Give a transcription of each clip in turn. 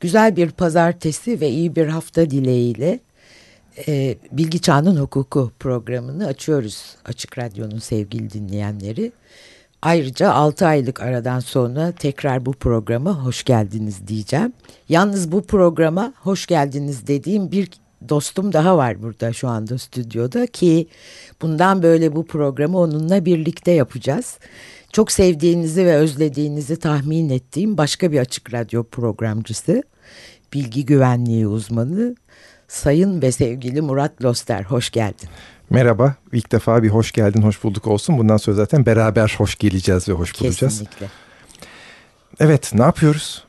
Güzel bir pazartesi ve iyi bir hafta dileğiyle e, Bilgi Çağının Hukuku programını açıyoruz Açık Radyo'nun sevgili dinleyenleri. Ayrıca 6 aylık aradan sonra tekrar bu programa hoş geldiniz diyeceğim. Yalnız bu programa hoş geldiniz dediğim bir dostum daha var burada şu anda stüdyoda ki bundan böyle bu programı onunla birlikte yapacağız. Çok sevdiğinizi ve özlediğinizi tahmin ettiğim başka bir açık radyo programcısı, bilgi güvenliği uzmanı Sayın ve sevgili Murat Loster. Hoş geldin. Merhaba, ilk defa bir hoş geldin, hoş bulduk olsun. Bundan sonra zaten beraber hoş geleceğiz ve hoş bulacağız. Kesinlikle. Evet, ne yapıyoruz?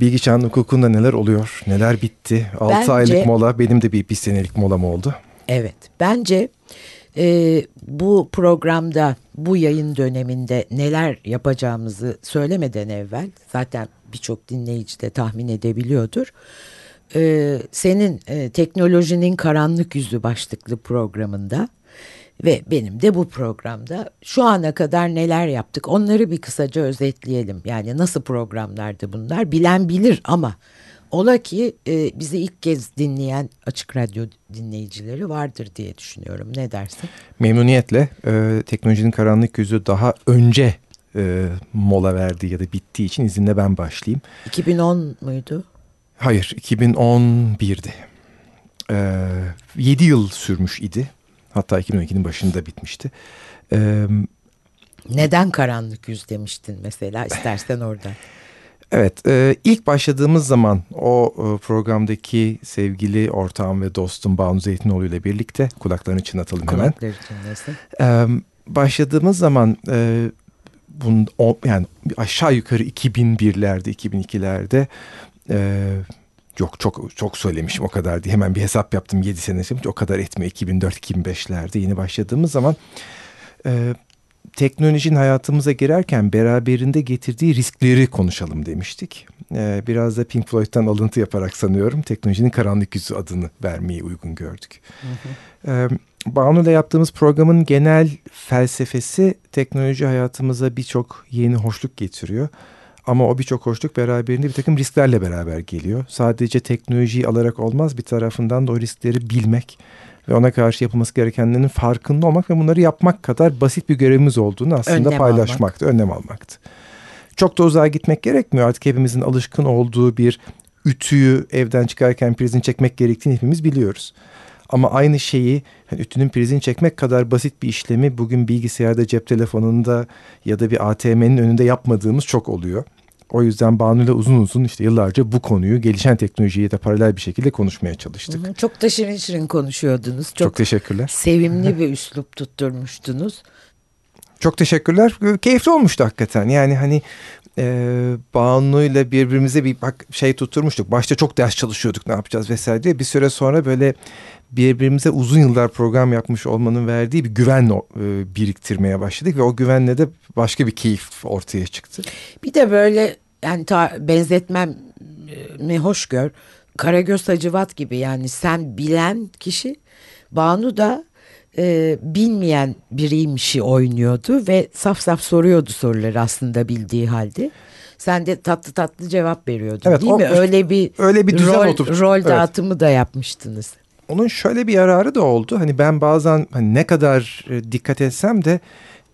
Bilgi çağının hukukunda neler oluyor, neler bitti? 6 Bence, aylık mola, benim de bir, bir senelik molam oldu. Evet, bence e, bu programda, bu yayın döneminde neler yapacağımızı söylemeden evvel, zaten birçok dinleyici de tahmin edebiliyordur. E, senin e, teknolojinin karanlık yüzü başlıklı programında ve benim de bu programda şu ana kadar neler yaptık onları bir kısaca özetleyelim. Yani nasıl programlardı bunlar bilen bilir ama ola ki e, bizi ilk kez dinleyen açık radyo dinleyicileri vardır diye düşünüyorum. Ne dersin? Memnuniyetle e, teknolojinin karanlık yüzü daha önce e, mola verdiği ya da bittiği için izinle ben başlayayım. 2010 muydu? Hayır 2011'di. E, 7 yıl sürmüş idi. Hatta 2012'nin başında bitmişti. Ee, Neden karanlık yüz demiştin mesela istersen orada. Evet e, ilk başladığımız zaman o e, programdaki sevgili ortağım ve dostum Banu Zeytinoğlu ile birlikte kulaklarını çınlatalım hemen. Kulakları çınlasın. E, başladığımız zaman e, bun, o, yani aşağı yukarı 2001'lerde 2002'lerde e, Yok çok çok söylemişim o kadar diye hemen bir hesap yaptım 7 sene o kadar etmiyor 2004-2005'lerde yeni başladığımız zaman e, teknolojinin hayatımıza girerken beraberinde getirdiği riskleri konuşalım demiştik. E, biraz da Pink Floyd'dan alıntı yaparak sanıyorum teknolojinin karanlık yüzü adını vermeyi uygun gördük. Hı hı. E, Banu ile yaptığımız programın genel felsefesi teknoloji hayatımıza birçok yeni hoşluk getiriyor. Ama o birçok hoşluk beraberinde bir takım risklerle beraber geliyor. Sadece teknolojiyi alarak olmaz bir tarafından da o riskleri bilmek ve ona karşı yapılması gerekenlerin farkında olmak ve bunları yapmak kadar basit bir görevimiz olduğunu aslında önlem paylaşmaktı, almak. önlem almaktı. Çok da uzağa gitmek gerekmiyor. Artık hepimizin alışkın olduğu bir ütüyü evden çıkarken prizini çekmek gerektiğini hepimiz biliyoruz. Ama aynı şeyi yani ütünün prizini çekmek kadar basit bir işlemi bugün bilgisayarda, cep telefonunda ya da bir ATM'nin önünde yapmadığımız çok oluyor. O yüzden Banu ile uzun uzun işte yıllarca bu konuyu gelişen teknolojiye de paralel bir şekilde konuşmaya çalıştık. Hı hı, çok da şirin şirin konuşuyordunuz. Çok, çok teşekkürler. Sevimli bir üslup tutturmuştunuz. Çok teşekkürler. Keyifli olmuştu hakikaten. Yani hani e, Banu ile birbirimize bir bak şey tutturmuştuk. Başta çok ders çalışıyorduk ne yapacağız vesaire diye. Bir süre sonra böyle birbirimize uzun yıllar program yapmış olmanın verdiği bir güven e, biriktirmeye başladık ve o güvenle de başka bir keyif ortaya çıktı. Bir de böyle yani ta, benzetmem mi hoş gör. Karagöz Hacivat gibi yani sen bilen kişi Banu da e, bilmeyen biriymişi oynuyordu ve saf saf soruyordu soruları aslında bildiği halde. Sen de tatlı tatlı cevap veriyordun evet, değil o, mi? Öyle bir öyle bir düzen rol, oturtmuş. rol evet. dağıtımı da yapmıştınız. Onun şöyle bir yararı da oldu. Hani ben bazen hani ne kadar e, dikkat etsem de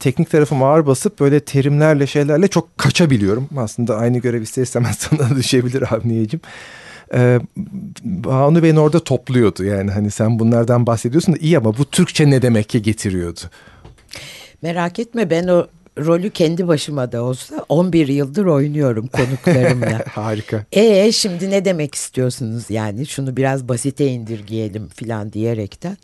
teknik tarafım ağır basıp böyle terimlerle şeylerle çok kaçabiliyorum. Aslında aynı görev ister istemez sana düşebilir Avniyeciğim. Ee, Banu beni orada topluyordu yani hani sen bunlardan bahsediyorsun da iyi ama bu Türkçe ne demek ki getiriyordu. Merak etme ben o rolü kendi başıma da olsa 11 yıldır oynuyorum konuklarımla. Harika. E şimdi ne demek istiyorsunuz yani şunu biraz basite indirgeyelim falan diyerekten.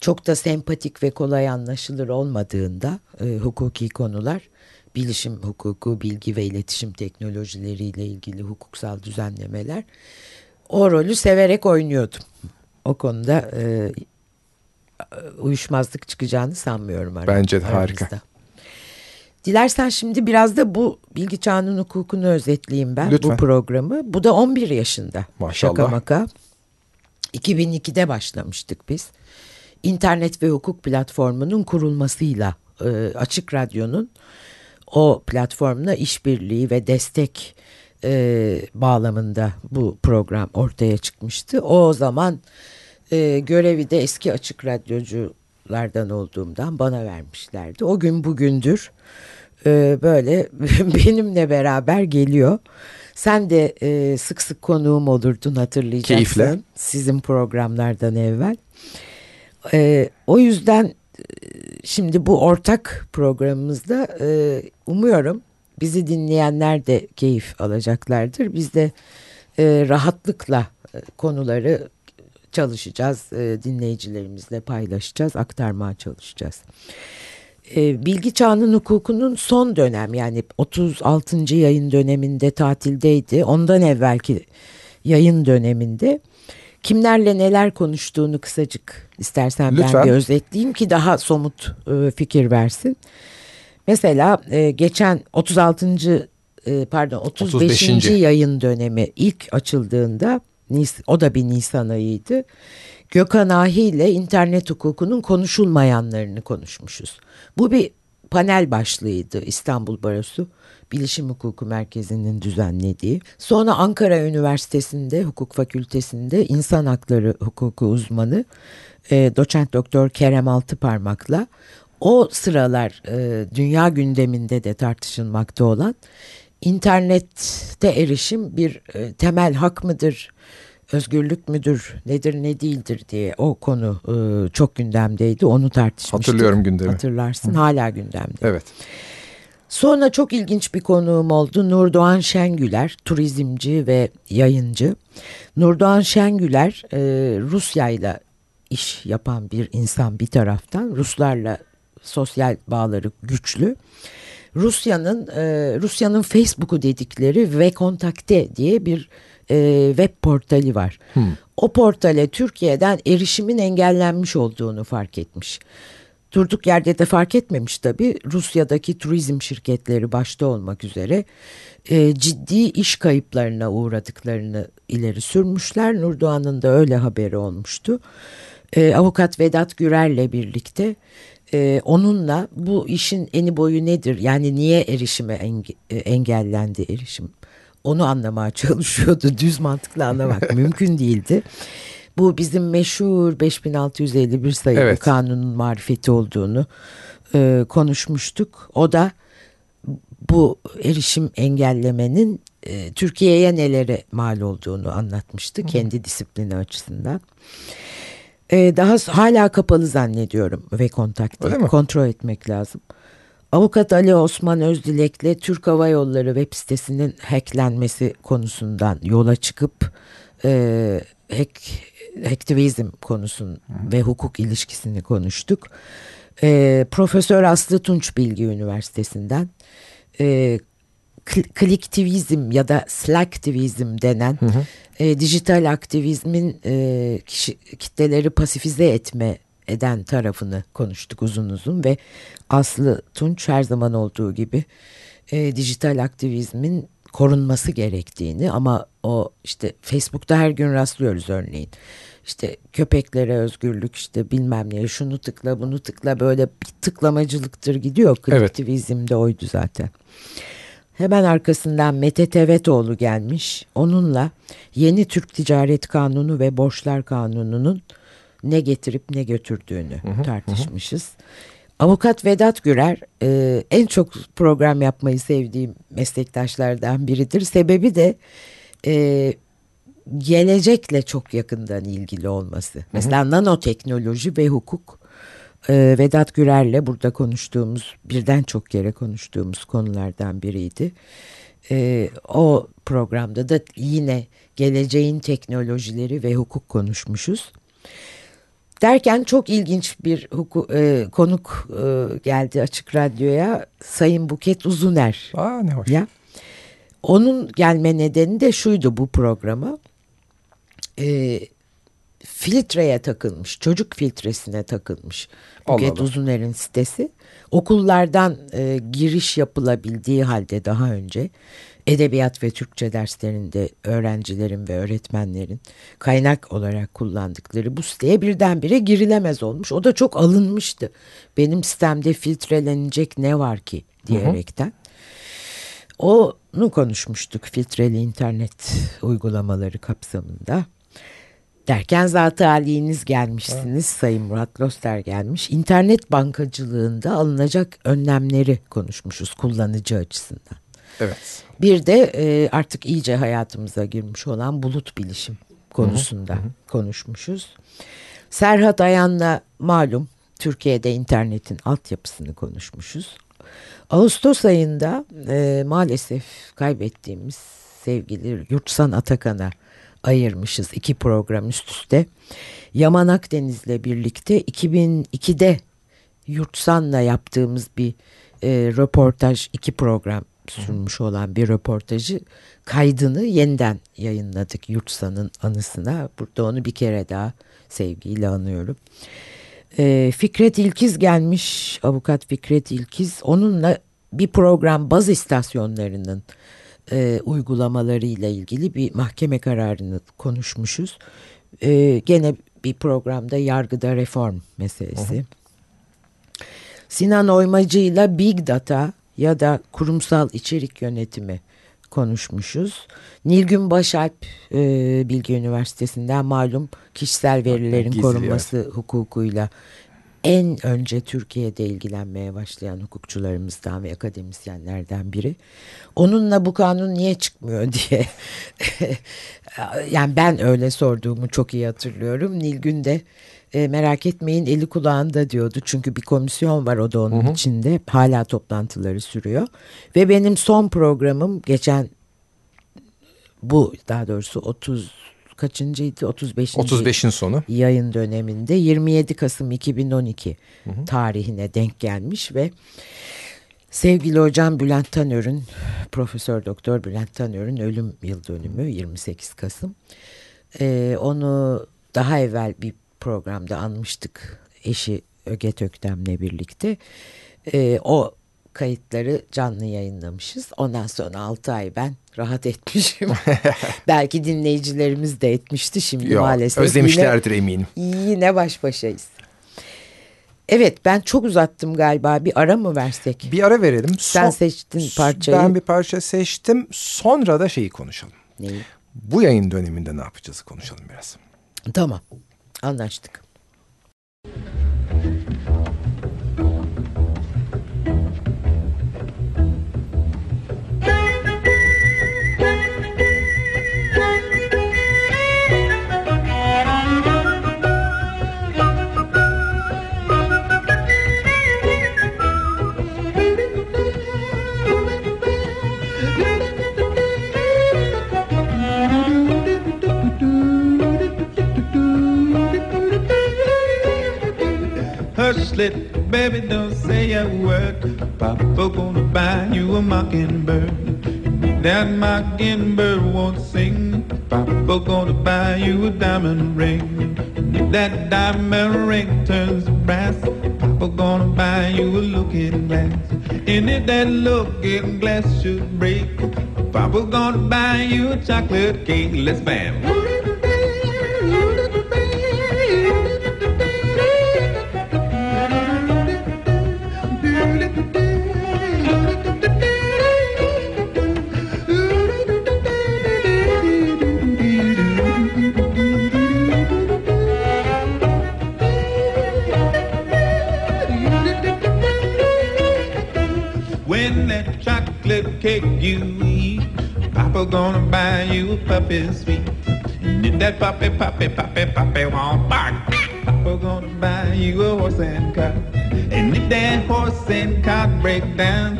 Çok da sempatik ve kolay anlaşılır olmadığında e, hukuki konular bilişim hukuku, bilgi ve iletişim teknolojileriyle ilgili hukuksal düzenlemeler o rolü severek oynuyordum. O konuda e, uyuşmazlık çıkacağını sanmıyorum. Bence de harika. Dilersen şimdi biraz da bu bilgi çağının hukukunu özetleyeyim ben Lütfen. bu programı. Bu da 11 yaşında. Maşallah. Şaka maka. 2002'de başlamıştık biz. İnternet ve hukuk platformunun kurulmasıyla e, Açık Radyo'nun o platformla işbirliği ve destek e, bağlamında bu program ortaya çıkmıştı. O zaman e, görevi de eski açık radyoculardan olduğumdan bana vermişlerdi. O gün bugündür e, böyle benimle beraber geliyor. Sen de e, sık sık konuğum olurdun hatırlayacaksın. Keyifle. Sizin programlardan evvel. E, o yüzden e, şimdi bu ortak programımızda e, umuyorum bizi dinleyenler de keyif alacaklardır. Biz de e, rahatlıkla e, konuları çalışacağız, e, dinleyicilerimizle paylaşacağız, aktarmaya çalışacağız. E, bilgi çağının hukukunun son dönem yani 36. yayın döneminde tatildeydi. Ondan evvelki yayın döneminde kimlerle neler konuştuğunu kısacık istersen Lütfen. ben bir özetleyeyim ki daha somut e, fikir versin. Mesela e, geçen 36. E, pardon 35. 35. yayın dönemi ilk açıldığında o da bir Nisan ayıydı. Gökhan Ahi ile internet hukukunun konuşulmayanlarını konuşmuşuz. Bu bir panel başlığıydı İstanbul Barosu Bilişim Hukuku Merkezi'nin düzenlediği. Sonra Ankara Üniversitesi'nde hukuk fakültesinde insan hakları hukuku uzmanı e, doçent doktor Kerem Altıparmak'la o sıralar e, dünya gündeminde de tartışılmakta olan internette erişim bir e, temel hak mıdır, özgürlük müdür, nedir ne değildir diye o konu e, çok gündemdeydi. Onu tartışmıştık. Hatırlıyorum gündemi. Hatırlarsın hala gündemde. Evet. Sonra çok ilginç bir konuğum oldu. Nurdoğan Şengüler, turizmci ve yayıncı. Nurdoğan Şengüler e, Rusya ile iş yapan bir insan bir taraftan. Ruslarla sosyal bağları güçlü. Rusya'nın e, Rusya'nın Facebook'u dedikleri ve kontakte diye bir e, web portali var. Hmm. O portale Türkiye'den erişimin engellenmiş olduğunu fark etmiş. Durduk yerde de fark etmemiş tabii. Rusya'daki turizm şirketleri başta olmak üzere e, ciddi iş kayıplarına uğradıklarını ileri sürmüşler. Nurdoğan'ın da öyle haberi olmuştu. E, avukat Vedat Gürer'le birlikte e, onunla bu işin eni boyu nedir? Yani niye erişime enge- e, engellendi erişim? Onu anlamaya çalışıyordu. Düz mantıkla anlamak mümkün değildi. Bu bizim meşhur 5651 sayılı Evet. kanunun marifeti olduğunu e, konuşmuştuk. O da bu erişim engellemenin e, Türkiye'ye nelere mal olduğunu anlatmıştı kendi disiplini açısından. E, daha hala kapalı zannediyorum ve kontakte kontrol etmek lazım. Avukat Ali Osman Özdilek'le Türk Hava Yolları web sitesinin hacklenmesi konusundan yola çıkıp e, hack, hacktivizm konusun ve hukuk ilişkisini konuştuk. E, Profesör Aslı Tunç Bilgi Üniversitesi'nden e, kl- kliktivizm ya da slacktivizm denen e, dijital aktivizmin e, kişi, kitleleri pasifize etme eden tarafını konuştuk uzun uzun ve Aslı Tunç her zaman olduğu gibi e, dijital aktivizmin korunması gerektiğini ama o işte Facebook'ta her gün rastlıyoruz örneğin. İşte köpeklere özgürlük işte bilmem ne şunu tıkla bunu tıkla böyle bir tıklamacılıktır gidiyor. Evet. Kliktivizm de oydu zaten. Hemen arkasından Mete Tevetoğlu gelmiş. Onunla yeni Türk Ticaret Kanunu ve Borçlar Kanunu'nun ne getirip ne götürdüğünü tartışmışız. Avukat Vedat Gürer e, en çok program yapmayı sevdiğim meslektaşlardan biridir. Sebebi de e, gelecekle çok yakından ilgili olması. Mesela nanoteknoloji ve hukuk e, Vedat Gürer'le burada konuştuğumuz birden çok kere konuştuğumuz konulardan biriydi. E, o programda da yine geleceğin teknolojileri ve hukuk konuşmuşuz. Derken çok ilginç bir huku, e, konuk e, geldi Açık Radyo'ya Sayın Buket Uzuner. Aa ne hoş. Ya. Onun gelme nedeni de şuydu bu programa. Ee, filtreye takılmış, çocuk filtresine takılmış. Allah Buket Allah. Uzuner'in sitesi. Okullardan e, giriş yapılabildiği halde daha önce edebiyat ve Türkçe derslerinde öğrencilerin ve öğretmenlerin kaynak olarak kullandıkları bu siteye birdenbire girilemez olmuş. O da çok alınmıştı. Benim sitemde filtrelenecek ne var ki diyerekten. O hukukunu konuşmuştuk filtreli internet uygulamaları kapsamında. Derken zat haliniz gelmişsiniz. Evet. Sayın Murat Loster gelmiş. İnternet bankacılığında alınacak önlemleri konuşmuşuz kullanıcı açısından. Evet. Bir de e, artık iyice hayatımıza girmiş olan bulut bilişim konusunda hı hı. konuşmuşuz. Serhat Ayan'la malum Türkiye'de internetin altyapısını konuşmuşuz. Ağustos ayında e, maalesef kaybettiğimiz sevgili Yurtsan Atakan'a ayırmışız iki program üst üste. Yaman Akdeniz'le birlikte 2002'de Yurtsan'la yaptığımız bir e, röportaj iki program sunmuş olan bir röportajı kaydını yeniden yayınladık Yurtsan'ın anısına. Burada onu bir kere daha sevgiyle anıyorum. E, Fikret İlkiz gelmiş, avukat Fikret İlkiz. Onunla bir program baz istasyonlarının e, uygulamalarıyla ilgili bir mahkeme kararını konuşmuşuz. E, gene bir programda yargıda reform meselesi. Hı hı. Sinan Oymacı ile Big Data ya da kurumsal içerik yönetimi konuşmuşuz. Nilgün Başalp e, Bilgi Üniversitesi'nden malum kişisel verilerin Gizli korunması yer. hukukuyla en önce Türkiye'de ilgilenmeye başlayan hukukçularımızdan ve akademisyenlerden biri. Onunla bu kanun niye çıkmıyor diye. yani ben öyle sorduğumu çok iyi hatırlıyorum. Nilgün de e, merak etmeyin eli kulağında diyordu. Çünkü bir komisyon var o da onun hı hı. içinde. Hala toplantıları sürüyor. Ve benim son programım geçen bu daha doğrusu 30 kaçıncıydı? 35. 35'in sonu. Yayın döneminde 27 Kasım 2012 hı hı. tarihine denk gelmiş ve sevgili hocam Bülent Tanör'ün Profesör Doktor Bülent Tanör'ün ölüm yıl dönümü 28 Kasım. Ee, onu daha evvel bir programda anmıştık eşi Öget Öktem'le birlikte. Ee, o kayıtları canlı yayınlamışız. Ondan sonra 6 ay ben rahat etmişim. Belki dinleyicilerimiz de etmişti şimdi Yok, maalesef. Özlemişlerdir yine, eminim. Yine baş başayız. Evet ben çok uzattım galiba. Bir ara mı versek? Bir ara verelim. Sen Son, seçtin parçayı. Ben bir parça seçtim. Sonra da şeyi konuşalım. Neyi? Bu yayın döneminde ne yapacağız konuşalım biraz. Tamam. Anlaştık. Slip, baby, don't say a word. Papa gonna buy you a mockingbird. That mockingbird won't sing. Papa gonna buy you a diamond ring. if that diamond ring turns to brass, Papa gonna buy you a looking glass. And if that looking glass should break, Papa gonna buy you a chocolate cake. Let's bam. You eat. Papa gonna buy you a puppy sweet. And if that puppy, puppy, puppy, puppy won't bark, Papa gonna buy you a horse and cart. And if that horse and cart break down,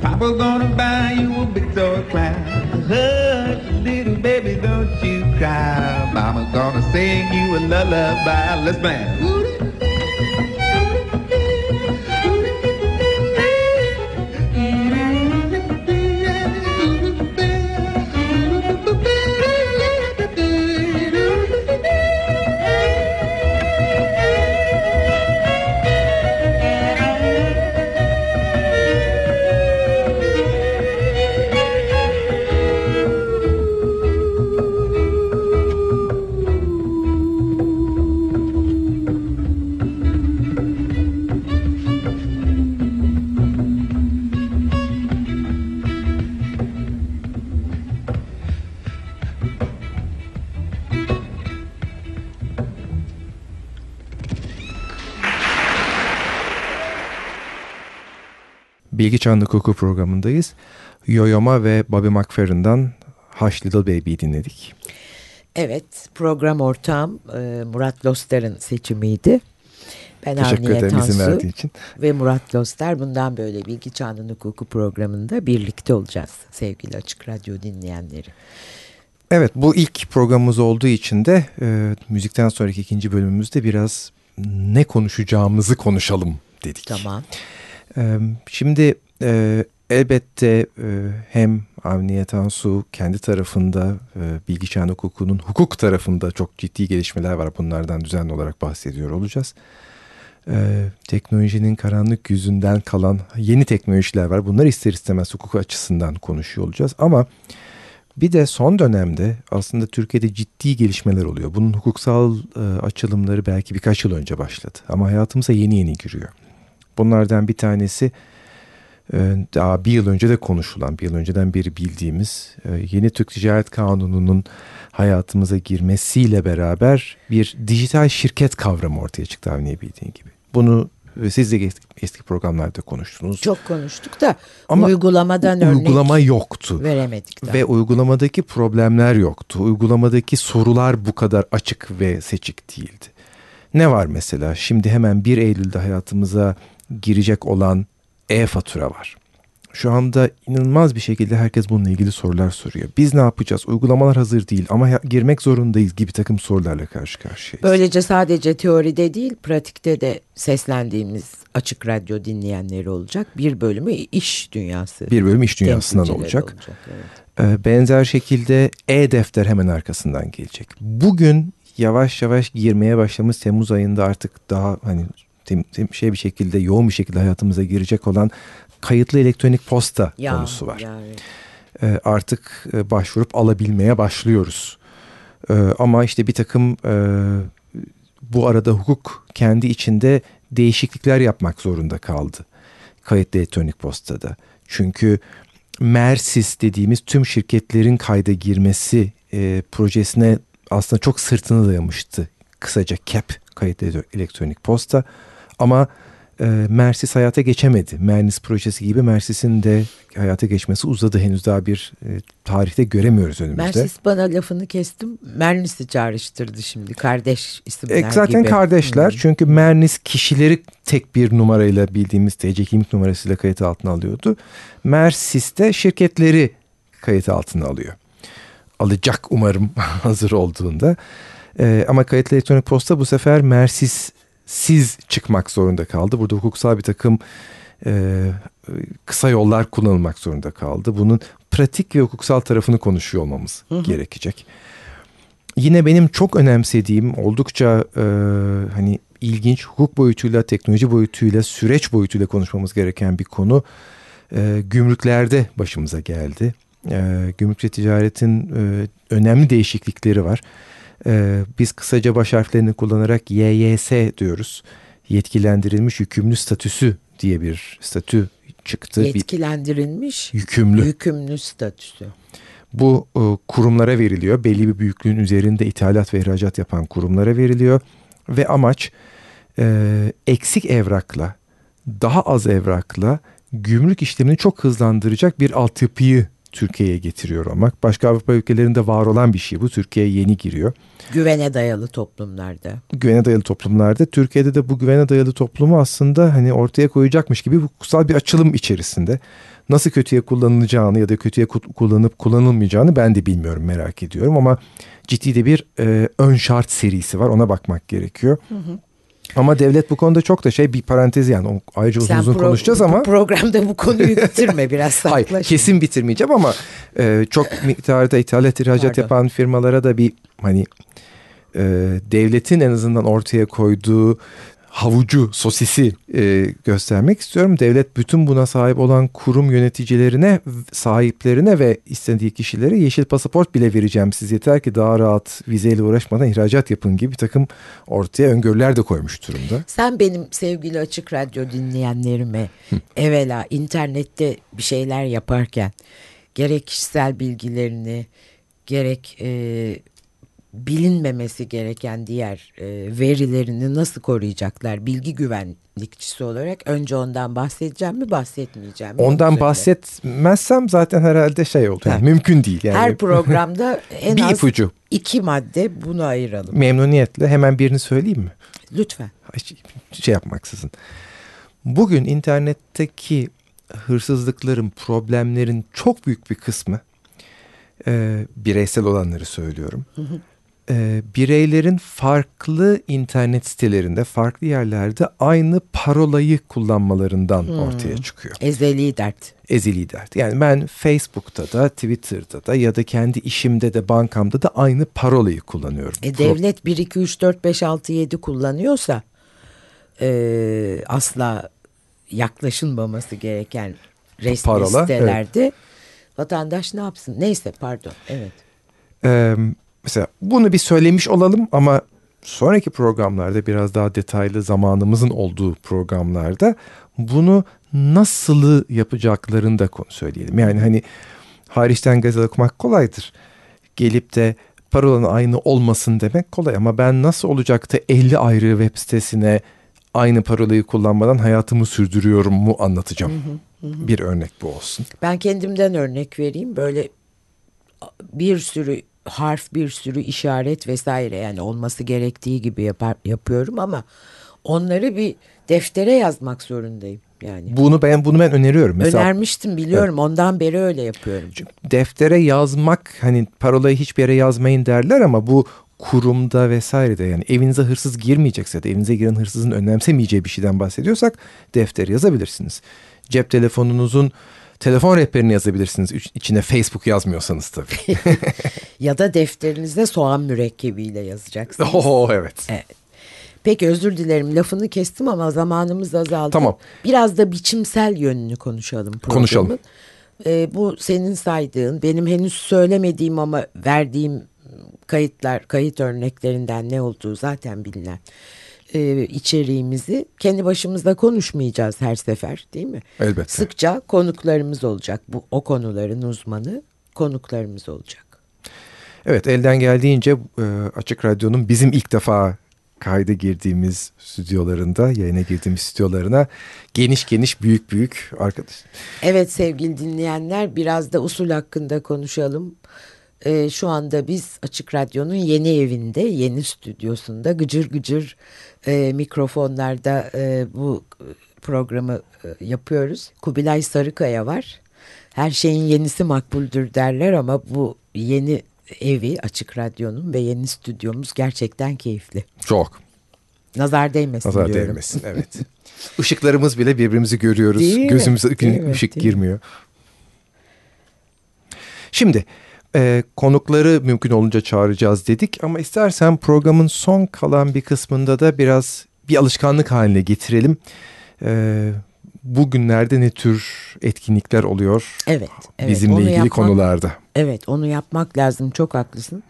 Papa gonna buy you a big toy clown. Hush, little baby, don't you cry. Mama gonna sing you a lullaby. Let's play. Bilgi Çağının Hukuku programındayız. Yoyoma ve Bobby McFerrin'dan Hush Little Baby'yi dinledik. Evet, program ortağım e, Murat Loster'ın seçimiydi. Ben Teşekkür Avniye ederim izin Tansu verdiğin için. ve Murat Loster bundan böyle Bilgi Çağının Hukuku programında birlikte olacağız sevgili Açık Radyo dinleyenleri. Evet bu ilk programımız olduğu için de e, müzikten sonraki ikinci bölümümüzde biraz ne konuşacağımızı konuşalım dedik. Tamam. Şimdi e, elbette e, hem Avniye Tansu kendi tarafında e, bilgi çağın hukukunun hukuk tarafında çok ciddi gelişmeler var. Bunlardan düzenli olarak bahsediyor olacağız. E, teknolojinin karanlık yüzünden kalan yeni teknolojiler var. Bunları ister istemez hukuk açısından konuşuyor olacağız. Ama bir de son dönemde aslında Türkiye'de ciddi gelişmeler oluyor. Bunun hukuksal e, açılımları belki birkaç yıl önce başladı. Ama hayatımıza yeni yeni giriyor. Bunlardan bir tanesi e, daha bir yıl önce de konuşulan, bir yıl önceden beri bildiğimiz e, yeni Türk Ticaret Kanunu'nun hayatımıza girmesiyle beraber bir dijital şirket kavramı ortaya çıktı Avniye bildiğin gibi. Bunu e, siz de eski, eski programlarda konuştunuz. Çok konuştuk da Ama uygulamadan örnek Uygulama yoktu. veremedik daha. Ve uygulamadaki problemler yoktu. Uygulamadaki sorular bu kadar açık ve seçik değildi. Ne var mesela? Şimdi hemen 1 Eylül'de hayatımıza girecek olan e-fatura var. Şu anda inanılmaz bir şekilde herkes bununla ilgili sorular soruyor. Biz ne yapacağız? Uygulamalar hazır değil ama girmek zorundayız gibi takım sorularla karşı karşıyayız. Böylece sadece teoride değil pratikte de seslendiğimiz açık radyo dinleyenleri olacak. Bir bölümü iş dünyası. Bir bölüm iş dünyasından temsilcileri olacak. evet. Ee, Benzer şekilde e-defter hemen arkasından gelecek. Bugün yavaş yavaş girmeye başladığımız Temmuz ayında artık daha hani tem- tem- şey bir şekilde yoğun bir şekilde hayatımıza girecek olan kayıtlı elektronik posta Ya, konusu var. yani. Ee, artık e, başvurup alabilmeye başlıyoruz. Ee, ama işte bir takım e, bu arada hukuk kendi içinde değişiklikler yapmak zorunda kaldı. Kayıtlı elektronik postada. Çünkü Mersis dediğimiz tüm şirketlerin kayda girmesi e, projesine aslında çok sırtını dayamıştı. Kısaca CAP kayıtlı elektronik posta. Ama e, Mersis hayata geçemedi. Mernis projesi gibi Mersis'in de hayata geçmesi uzadı. Henüz daha bir e, tarihte göremiyoruz önümüzde. Mersis bana lafını kestim. Mernis'i çağrıştırdı şimdi. Kardeş isimler E, zaten gibi. kardeşler. Hı. Çünkü Mernis kişileri tek bir numarayla bildiğimiz TC kimlik numarasıyla kayıt altına alıyordu. Mersis de şirketleri kayıt altına alıyor. Alacak umarım hazır olduğunda. E, ama kayıtlı elektronik posta bu sefer Mersis siz çıkmak zorunda kaldı. Burada hukuksal bir takım e, kısa yollar kullanılmak zorunda kaldı. Bunun pratik ve hukuksal tarafını konuşuyor olmamız gerekecek. Yine benim çok önemsediğim oldukça e, hani ilginç hukuk boyutuyla, teknoloji boyutuyla, süreç boyutuyla konuşmamız gereken bir konu e, gümrüklerde başımıza geldi. E, gümrük ticaretin e, önemli değişiklikleri var. E, biz kısaca baş harflerini kullanarak YYS diyoruz. Yetkilendirilmiş yükümlü statüsü diye bir statü çıktı. Bir Yetkilendirilmiş yükümlü. yükümlü statüsü. Bu e, kurumlara veriliyor. Belli bir büyüklüğün üzerinde ithalat ve ihracat yapan kurumlara veriliyor. Ve amaç e, eksik evrakla, daha az evrakla gümrük işlemini çok hızlandıracak bir altyapıyı Türkiye'ye getiriyor olmak. Başka Avrupa ülkelerinde var olan bir şey bu. Türkiye'ye yeni giriyor. Güvene dayalı toplumlarda. Güvene dayalı toplumlarda. Türkiye'de de bu güvene dayalı toplumu aslında hani ortaya koyacakmış gibi hukuksal bir açılım içerisinde. Nasıl kötüye kullanılacağını ya da kötüye ku- kullanıp kullanılmayacağını ben de bilmiyorum merak ediyorum ama ciddi de bir e, ön şart serisi var ona bakmak gerekiyor. Ama devlet bu konuda çok da şey bir parantez yani ayrıca uzun Sen uzun pro- konuşacağız ama programda bu konuyu bitirme biraz sakla. Hayır kesin bitirmeyeceğim ama e, çok miktarda ithalat ihracat Pardon. yapan firmalara da bir hani e, devletin en azından ortaya koyduğu havucu, sosisi e, göstermek istiyorum. Devlet bütün buna sahip olan kurum yöneticilerine, sahiplerine ve istediği kişilere yeşil pasaport bile vereceğim. Siz yeter ki daha rahat vizeyle uğraşmadan ihracat yapın gibi bir takım ortaya öngörüler de koymuş durumda. Sen benim sevgili açık radyo dinleyenlerime evvela internette bir şeyler yaparken gerek kişisel bilgilerini gerek e, bilinmemesi gereken diğer e, verilerini nasıl koruyacaklar bilgi güvenlikçisi olarak önce ondan bahsedeceğim mi bahsetmeyeceğim mi? Ondan Söyle. bahsetmezsem zaten herhalde şey oldu. Yani mümkün değil. Yani Her programda en bir az ipucu. iki madde bunu ayıralım. Memnuniyetle hemen birini söyleyeyim mi? Lütfen. Hiç şey yapmaksızın. Bugün internetteki hırsızlıkların, problemlerin çok büyük bir kısmı e, bireysel olanları söylüyorum. E, bireylerin farklı internet sitelerinde, farklı yerlerde aynı parolayı kullanmalarından ortaya çıkıyor. Ezeli dert. Ezeli dert. Yani ben Facebook'ta da, Twitter'da da ya da kendi işimde de, bankamda da aynı parolayı kullanıyorum. E, devlet 1, 2, 3, 4, 5, 6, 7 kullanıyorsa e, asla yaklaşılmaması gereken resmi Parola, sitelerde vatandaş ne yapsın? Neyse pardon. Evet. Ee, mesela bunu bir söylemiş olalım ama sonraki programlarda biraz daha detaylı zamanımızın olduğu programlarda bunu nasıl yapacaklarını da konu söyleyelim. Yani hani hariçten gazete okumak kolaydır. Gelip de parolanın aynı olmasın demek kolay ama ben nasıl olacak da 50 ayrı web sitesine aynı parolayı kullanmadan hayatımı sürdürüyorum mu anlatacağım. Bir örnek bu olsun. Ben kendimden örnek vereyim. Böyle bir sürü harf, bir sürü işaret vesaire yani olması gerektiği gibi yapar, yapıyorum ama onları bir deftere yazmak zorundayım. Yani Bunu ben bunu ben öneriyorum. Mesela önermiştim biliyorum. Ondan beri öyle yapıyorum. deftere yazmak hani parolayı hiçbir yere yazmayın derler ama bu kurumda vesairede yani evinize hırsız girmeyecekse de evinize giren hırsızın önemsemeyeceği bir şeyden bahsediyorsak defter yazabilirsiniz. Cep telefonunuzun telefon rehberini yazabilirsiniz İç- içine Facebook yazmıyorsanız tabii. Ya da defterinize soğan mürekkebiyle yazacaksınız. Oo evet. Evet. Peki özür dilerim lafını kestim ama zamanımız azaldı. Tamam. Biraz da biçimsel yönünü konuşalım programın. Konuşalım. Ee, bu senin saydığın benim henüz söylemediğim ama verdiğim kayıtlar, kayıt örneklerinden ne olduğu zaten bilinen e, içeriğimizi kendi başımızda konuşmayacağız her sefer değil mi? Elbette. Sıkça konuklarımız olacak. Bu o konuların uzmanı konuklarımız olacak. Evet elden geldiğince e, Açık Radyo'nun bizim ilk defa kayda girdiğimiz stüdyolarında, yayına girdiğimiz stüdyolarına geniş geniş büyük büyük arkadaş. Evet sevgili dinleyenler biraz da usul hakkında konuşalım. Ee, şu anda biz Açık Radyo'nun yeni evinde, yeni stüdyosunda gıcır gıcır e, mikrofonlarda e, bu programı e, yapıyoruz. Kubilay Sarıkaya var. Her şeyin yenisi makbuldür derler ama bu yeni evi Açık Radyo'nun ve yeni stüdyomuz gerçekten keyifli. Çok. Nazar değmesin Nazar diyorum. değmesin evet. Işıklarımız bile birbirimizi görüyoruz. Değil? Gözümüze mi? ışık Değil mi? girmiyor. Şimdi e, konukları mümkün olunca çağıracağız dedik ama istersen programın son kalan bir kısmında da biraz bir alışkanlık haline getirelim. E, bugünlerde ne tür etkinlikler oluyor Evet, evet. bizimle onu ilgili yapmak- konularda? Evet onu yapmak lazım çok haklısın.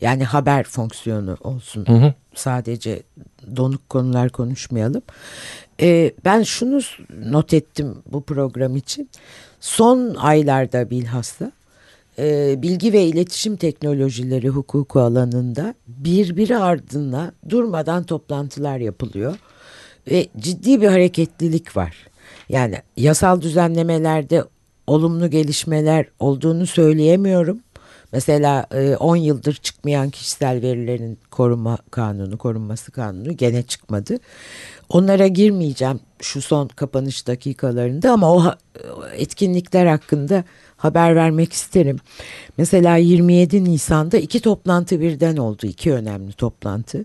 Yani haber fonksiyonu olsun. Hı hı. Sadece donuk konular konuşmayalım. Ee, ben şunu not ettim bu program için. Son aylarda bilhassa e, bilgi ve iletişim teknolojileri hukuku alanında birbiri ardına durmadan toplantılar yapılıyor. Ve ciddi bir hareketlilik var. Yani yasal düzenlemelerde olumlu gelişmeler olduğunu söyleyemiyorum. Mesela e, 10 yıldır çıkmayan kişisel verilerin koruma kanunu, korunması kanunu gene çıkmadı. Onlara girmeyeceğim şu son kapanış dakikalarında ama o ha- etkinlikler hakkında haber vermek isterim. Mesela 27 Nisan'da iki toplantı birden oldu. iki önemli toplantı.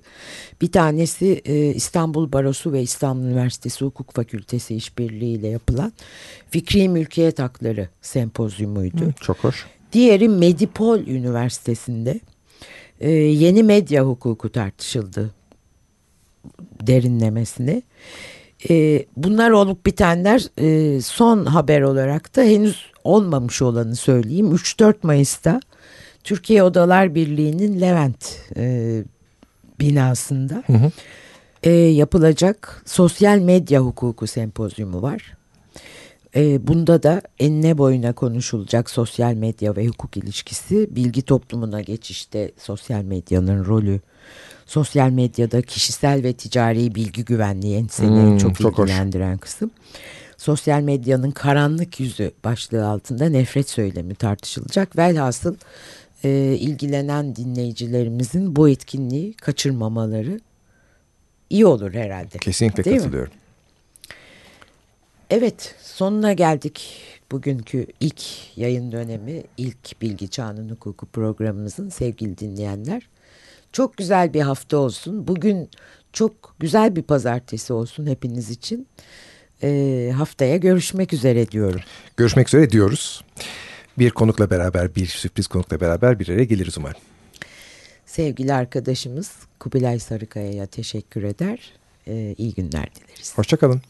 Bir tanesi e, İstanbul Barosu ve İstanbul Üniversitesi Hukuk Fakültesi işbirliğiyle yapılan Fikri Mülkiyet Hakları Sempozyumuydu. Çok hoş. Diğeri Medipol Üniversitesi'nde e, yeni medya hukuku tartışıldı derinlemesine. E, bunlar olup bitenler e, son haber olarak da henüz olmamış olanı söyleyeyim. 3-4 Mayıs'ta Türkiye Odalar Birliği'nin Levent e, binasında Hı hı. e, yapılacak sosyal medya hukuku sempozyumu var. E, bunda da enine boyuna konuşulacak sosyal medya ve hukuk ilişkisi, bilgi toplumuna geçişte sosyal medyanın rolü, sosyal medyada kişisel ve ticari bilgi güvenliği en seni Hmm, çok, çok hoş. ilgilendiren kısım. Sosyal medyanın karanlık yüzü başlığı altında nefret söylemi tartışılacak. Velhasıl e, ilgilenen dinleyicilerimizin bu etkinliği kaçırmamaları iyi olur herhalde. Kesinlikle Değil mi? katılıyorum. Evet sonuna geldik bugünkü ilk yayın dönemi ilk Bilgi Çağının Hukuku programımızın sevgili dinleyenler. Çok güzel bir hafta olsun. Bugün çok güzel bir pazartesi olsun hepiniz için. Ee, haftaya görüşmek üzere diyorum. Görüşmek üzere diyoruz. Bir konukla beraber, bir sürpriz konukla beraber bir araya geliriz umarım. Sevgili arkadaşımız Kubilay Sarıkaya'ya teşekkür eder. Ee, iyi günler dileriz. Hoşçakalın.